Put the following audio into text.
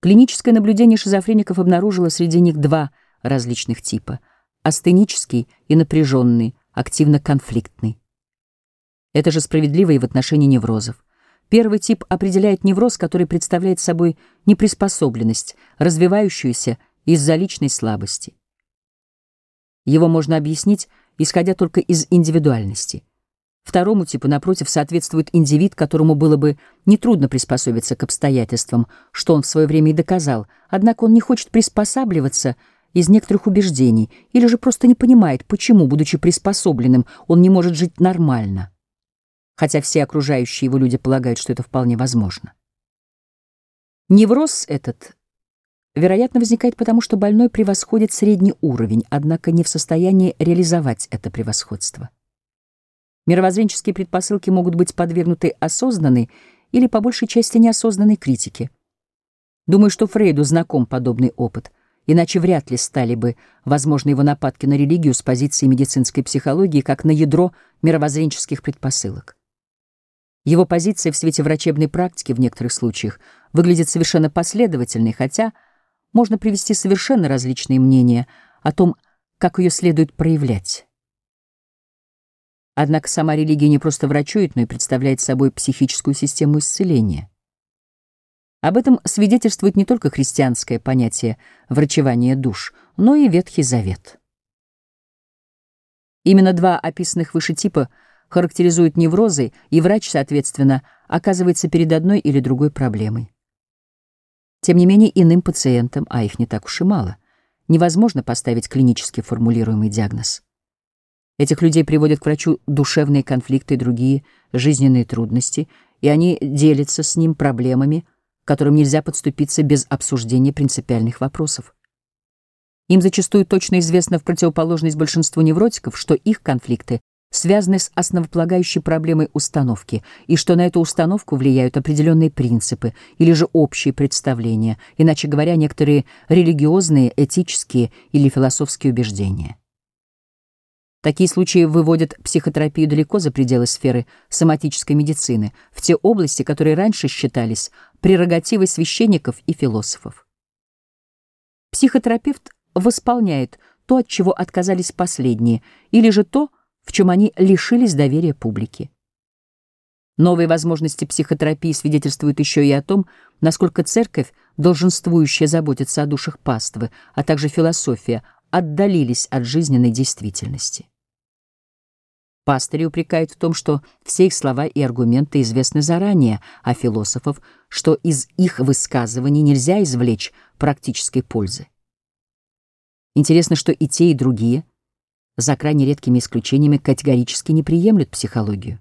Клиническое наблюдение шизофреников обнаружило среди них два различных типа – астенический и напряженный, активно-конфликтный. Это же справедливо и в отношении неврозов. Первый тип определяет невроз, который представляет собой неприспособленность, развивающуюся из-за личной слабости. Его можно объяснить, исходя только из индивидуальности. Второму типу, напротив, соответствует индивид, которому было бы нетрудно приспособиться к обстоятельствам, что он в свое время и доказал, однако он не хочет приспосабливаться из некоторых убеждений или же просто не понимает, почему, будучи приспособленным, он не может жить нормально, хотя все окружающие его люди полагают, что это вполне возможно. Невроз этот, вероятно, возникает потому, что больной превосходит средний уровень, однако не в состоянии реализовать это превосходство. Мировоззренческие предпосылки могут быть подвергнуты осознанной или, по большей части, неосознанной критике. Думаю, что Фрейду знаком подобный опыт, иначе вряд ли стали бы возможны его нападки на религию с позиции медицинской психологии как на ядро мировоззренческих предпосылок. Его позиция в свете врачебной практики в некоторых случаях выглядит совершенно последовательной, хотя можно привести совершенно различные мнения о том, как ее следует проявлять. Однако сама религия не просто врачует, но и представляет собой психическую систему исцеления. Об этом свидетельствует не только христианское понятие врачевания душ, но и Ветхий Завет. Именно два описанных выше типа характеризуют неврозы, и врач, соответственно, оказывается перед одной или другой проблемой. Тем не менее, иным пациентам, а их не так уж и мало, невозможно поставить клинически формулируемый диагноз. Этих людей приводят к врачу душевные конфликты и другие жизненные трудности, и они делятся с ним проблемами, которым нельзя подступиться без обсуждения принципиальных вопросов. Им зачастую точно известно в противоположность большинству невротиков, что их конфликты связаны с основополагающей проблемой установки, и что на эту установку влияют определенные принципы или же общие представления, иначе говоря, некоторые религиозные, этические или философские убеждения. Такие случаи выводят психотерапию далеко за пределы сферы соматической медицины, в те области, которые раньше считались прерогативой священников и философов. Психотерапевт восполняет то, от чего отказались последние, или же то, в чем они лишились доверия публики. Новые возможности психотерапии свидетельствуют еще и о том, насколько церковь, долженствующая заботиться о душах паствы, а также философия, отдалились от жизненной действительности. Пастыри упрекают в том, что все их слова и аргументы известны заранее, а философов, что из их высказываний нельзя извлечь практической пользы. Интересно, что и те, и другие, за крайне редкими исключениями, категорически не приемлют психологию.